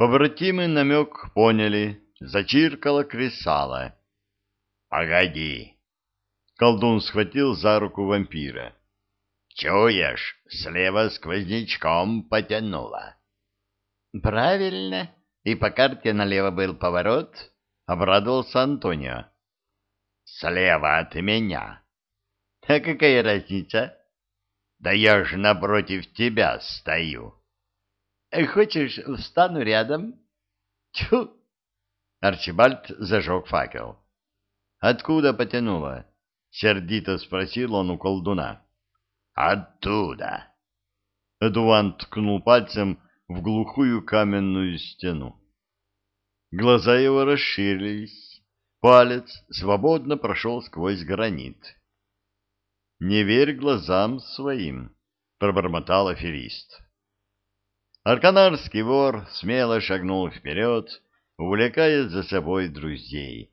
Побратимы намек поняли, зачиркало кресало. «Погоди!» Колдун схватил за руку вампира. «Чуешь, слева сквознячком потянуло». «Правильно, и по карте налево был поворот», — обрадовался Антонио. «Слева от меня». «А какая разница?» «Да я же напротив тебя стою». Хочешь, встану рядом? Тьфу! Арчибальд зажег факел. Откуда потянуло? Сердито спросил он у колдуна. Оттуда. Эдуан ткнул пальцем в глухую каменную стену. Глаза его расширились. Палец свободно прошел сквозь гранит. «Не верь глазам своим», — пробормотал аферист. Арканарский вор смело шагнул вперед, увлекая за собой друзей.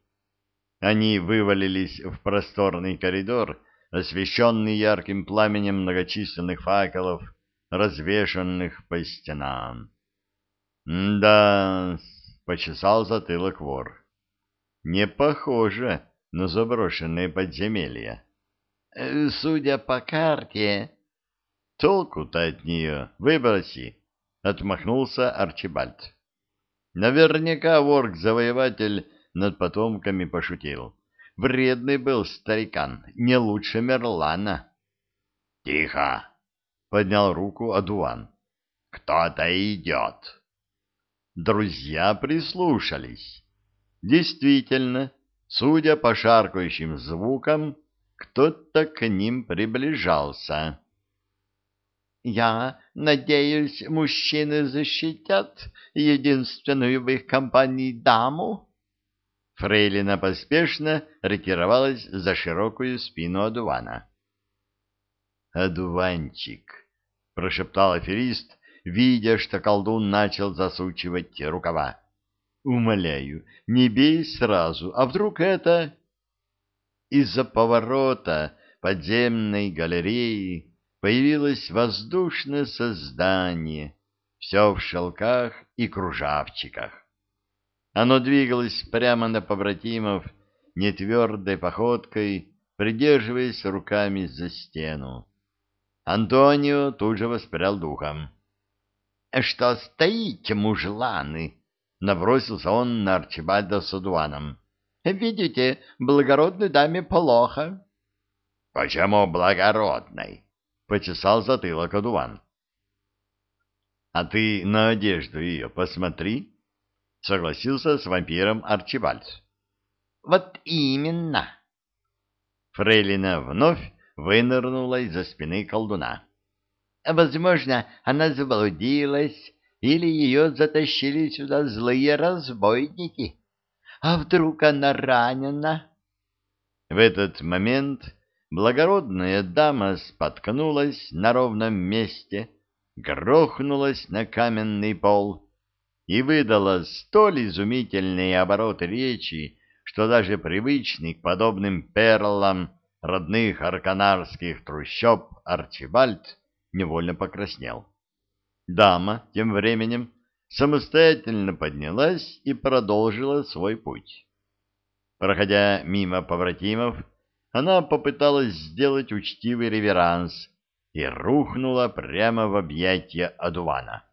Они вывалились в просторный коридор, освещенный ярким пламенем многочисленных факелов, развешанных по стенам. «Да...» — почесал затылок вор. «Не похоже на заброшенное подземелье». «Судя по карте...» «Толку-то от нее выброси!» Отмахнулся Арчибальд. Наверняка ворк-завоеватель над потомками пошутил. Вредный был старикан, не лучше Мерлана. — Тихо! — поднял руку Адуан. — Кто-то идет. Друзья прислушались. Действительно, судя по шаркающим звукам, кто-то к ним приближался. Я надеюсь, мужчины защитят единственную в их компании даму? Фрейлина поспешно ретировалась за широкую спину одувана. «Одуванчик», — прошептал аферист, видя, что колдун начал засучивать рукава. «Умоляю, не бей сразу, а вдруг это...» Из-за поворота подземной галереи появилось воздушное создание, все в шелках и кружавчиках. Оно двигалось прямо на побратимов нетвердой походкой, придерживаясь руками за стену. Антонио тут же воспрял духом. — Что стоите, мужланы? — набросился он на Арчибальда с Адуаном. — Видите, благородной даме плохо. — Почему благородной? — почесал затылок одуван. — А ты на одежду ее посмотри, — согласился с вампиром Арчибальд. — Вот именно. Фрейлина вновь вынырнула из-за спины колдуна. — Возможно, она заблудилась, или ее затащили сюда злые разбойники. А вдруг она ранена? В этот момент благородная дама споткнулась на ровном месте, грохнулась на каменный пол и выдала столь изумительные обороты речи, что даже привычный к подобным перлам родных арканарских трущоб Арчибальд невольно покраснел. Дама тем временем самостоятельно поднялась и продолжила свой путь. Проходя мимо побратимов, она попыталась сделать учтивый реверанс и рухнула прямо в объятия одувана.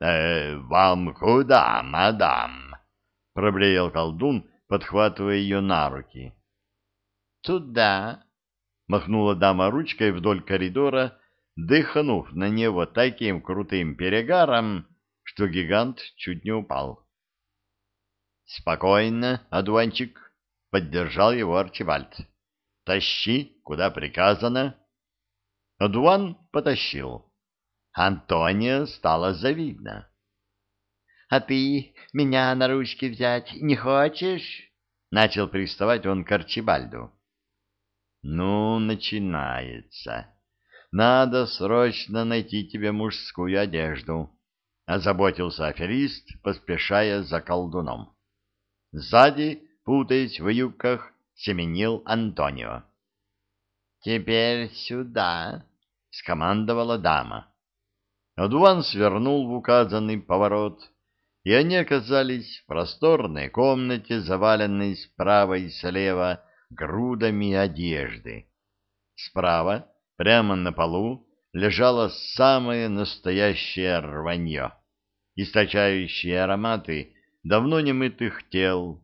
«Э, «Вам куда, мадам?» — проблеял колдун, подхватывая ее на руки. «Туда!» — махнула дама ручкой вдоль коридора, дыхнув на него таким крутым перегаром, что гигант чуть не упал. «Спокойно, одуванчик!» Поддержал его Арчибальд. «Тащи, куда приказано». Адуан потащил. Антония стало завидно. «А ты меня на ручки взять не хочешь?» Начал приставать он к Арчибальду. «Ну, начинается. Надо срочно найти тебе мужскую одежду», — озаботился аферист, поспешая за колдуном. Сзади путаясь в юбках, семенил Антонио. «Теперь сюда!» — скомандовала дама. Адуан свернул в указанный поворот и они оказались в просторной комнате, заваленной справа и слева грудами одежды. Справа, прямо на полу, лежало самое настоящее рванье, источающее ароматы давно немытых тел.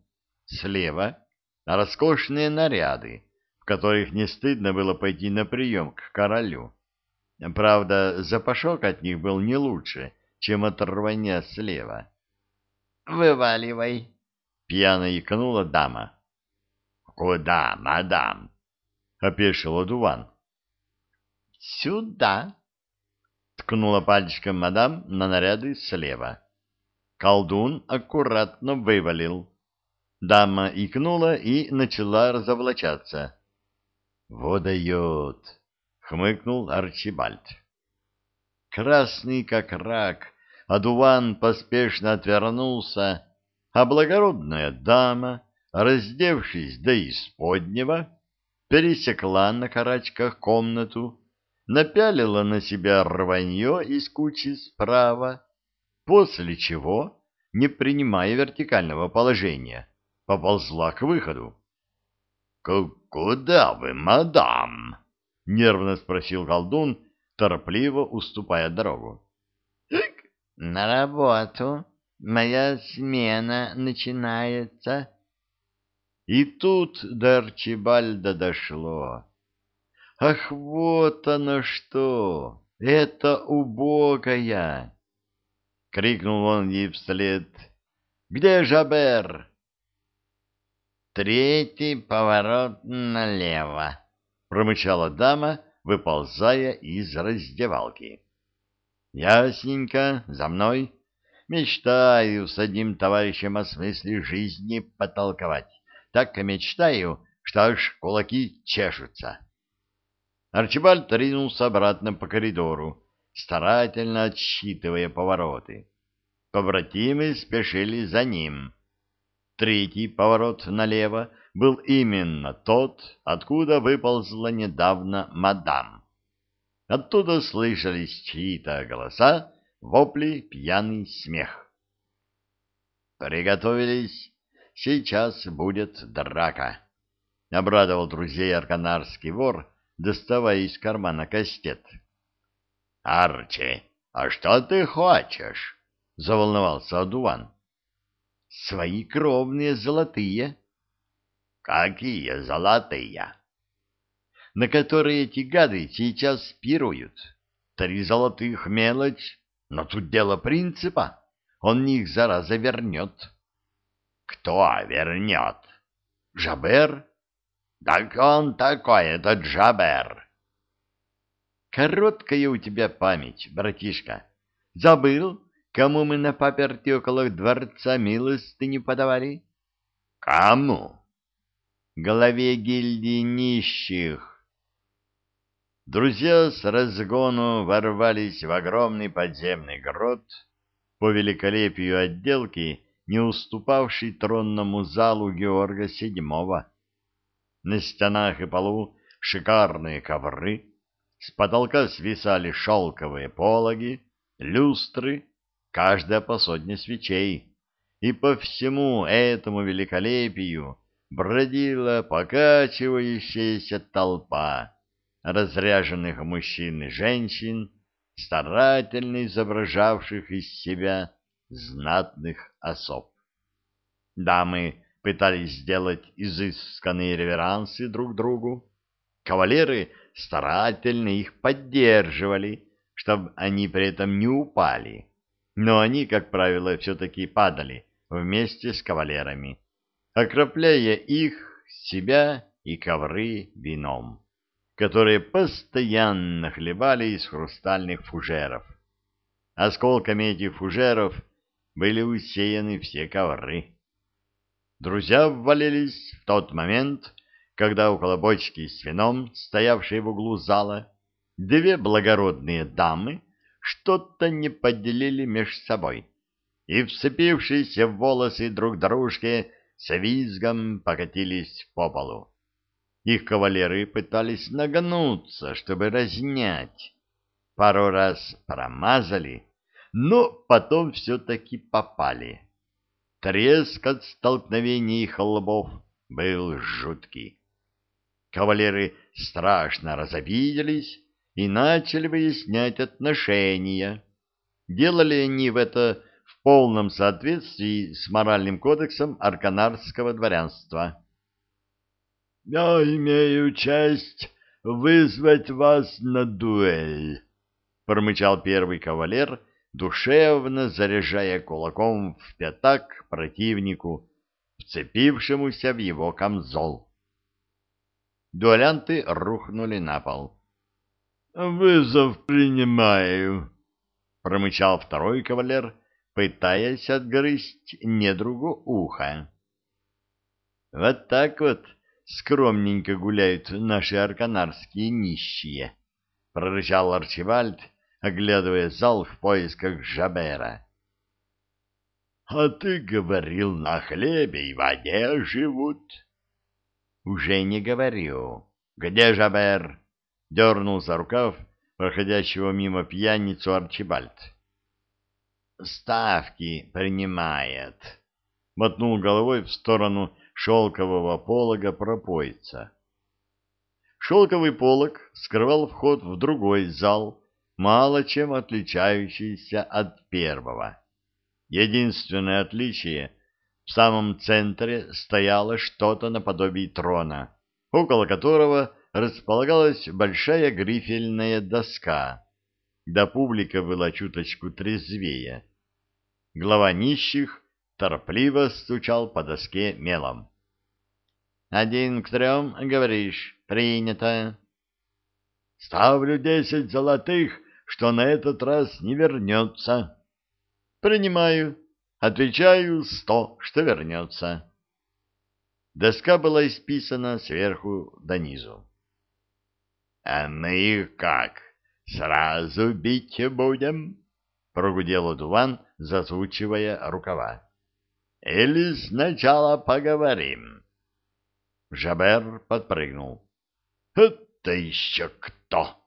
Слева — роскошные наряды, в которых не стыдно было пойти на прием к королю. Правда, запашок от них был не лучше, чем от рванья слева. «Вываливай!» — пьяно икнула дама. «Куда, мадам?» — опешил одуван. «Сюда!» — ткнула пальчиком мадам на наряды слева. Колдун аккуратно вывалил. Дама икнула и начала разоблачаться. «Вот дает!» — хмыкнул Арчибальд. Красный как рак, одуван поспешно отвернулся, а благородная дама, раздевшись до исподнего, пересекла на карачках комнату, напялила на себя рванье из кучи справа, после чего, не принимая вертикального положения, поползла к выходу. — Куда вы, мадам? — нервно спросил колдун, торопливо уступая дорогу. — На работу. Моя смена начинается. И тут до Арчибальда дошло. Ах, вот оно что! Это убогая! — крикнул он ей вслед. «Где Жабер?» «Третий поворот налево», — промычала дама, выползая из раздевалки. «Ясненько, за мной. Мечтаю с одним товарищем о смысле жизни потолковать. Так и мечтаю, что аж кулаки чешутся». Арчибальд ринулся обратно по коридору, старательно отсчитывая повороты. Побратимы спешили за ним. Третий поворот налево был именно тот, откуда выползла недавно мадам. Оттуда слышались чьи-то голоса, вопли, пьяный смех. «Приготовились, сейчас будет драка», — обрадовал друзей арканарский вор, доставая из кармана кастет. Арчи, а что ты хочешь? — заволновался Адуван. — Свои кровные золотые. — Какие золотые? — На которые эти гады сейчас пируют. Три золотых мелочь, но тут дело принципа. Он них зараза вернет. — Кто вернет? — Жабер. — Так он такой, этот Жабер. Короткая у тебя память, братишка. Забыл, кому мы на паперти около дворца милости подавали? Кому? Главе гильдии нищих. Друзья с разгону ворвались в огромный подземный грот, по великолепию отделки, не уступавший тронному залу Георга VII. На стенах и полу шикарные ковры, с потолка свисали шелковые пологи, люстры, каждая по сотне свечей, и по всему этому великолепию бродила покачивающаяся толпа разряженных мужчин и женщин, старательно изображавших из себя знатных особ. Дамы пытались сделать изысканные реверансы друг другу, кавалеры старательно их поддерживали, чтобы они при этом не упали. Но они, как правило, все-таки падали вместе с кавалерами, окропляя их, себя и ковры вином, которые постоянно хлебали из хрустальных фужеров. Осколками этих фужеров были усеяны все ковры. Друзья ввалились в тот момент, когда около бочки с вином, стоявшей в углу зала, две благородные дамы что-то не поделили меж собой и, вцепившиеся в волосы друг дружке, с визгом покатились по полу. Их кавалеры пытались нагнуться, чтобы разнять. Пару раз промазали, но потом все-таки попали. Треск от столкновений их лбов был жуткий. Кавалеры страшно разобиделись и начали выяснять отношения. Делали они в это в полном соответствии с моральным кодексом арканарского дворянства. «Я имею честь вызвать вас на дуэль», — промычал первый кавалер, душевно заряжая кулаком в пятак противнику, вцепившемуся в его камзол. Дуэлянты рухнули на пол. «Вызов принимаю», — промычал второй кавалер, пытаясь отгрызть недругу ухо. «Вот так вот скромненько гуляют наши арканарские нищие», — прорычал Арчибальд, оглядывая зал в поисках Жабера. — А ты говорил, на хлебе и воде живут. — Уже не говорю. Где Жабер? — дернул за рукав проходящего мимо пьяницу Арчибальд. — Ставки принимает. Мотнул головой в сторону шелкового полога пропойца. Шелковый полог скрывал вход в другой зал, мало чем отличающийся от первого. Единственное отличие — в самом центре стояло что-то наподобие трона, около которого располагалась большая грифельная доска, да публика была чуточку трезвее. Глава нищих торопливо стучал по доске мелом. «Один к трем, говоришь, принято». «Ставлю десять золотых что на этот раз не вернется. Принимаю. Отвечаю сто, что вернется. Доска была исписана сверху донизу. — А мы их как, сразу бить будем? — прогудел Дуван, зазвучивая рукава. — Или сначала поговорим? Жабер подпрыгнул. — Это еще кто?